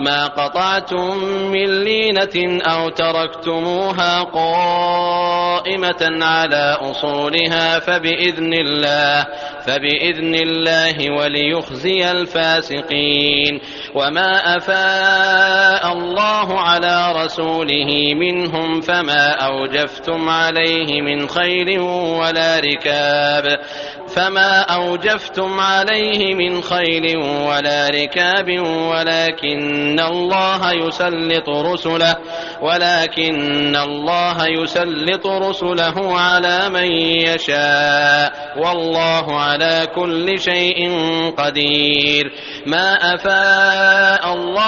ما قطعتم من لينة أو تركتموها قائمة على أصولها فبإذن الله فبإذن الله وليخزي الفاسقين. وما أفاء الله على رسوله منهم فما أوجفتم عليه من خير ولا ركاب. فما أوجفتم عليه من خيل ولا ركاب ولكن الله يسلط رسله ولكن الله يسلط رسله على من يشاء والله على كل شيء قدير. ما أفاء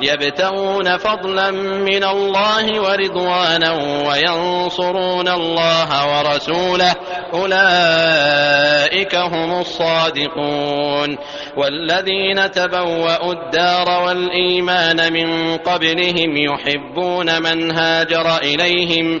يبتغون فضلا من الله ورضوانا وينصرون الله ورسوله. أولئك هم الصادقون. والذين تبوأوا الدار والإيمان من قبلهم يحبون من هاجر إليهم.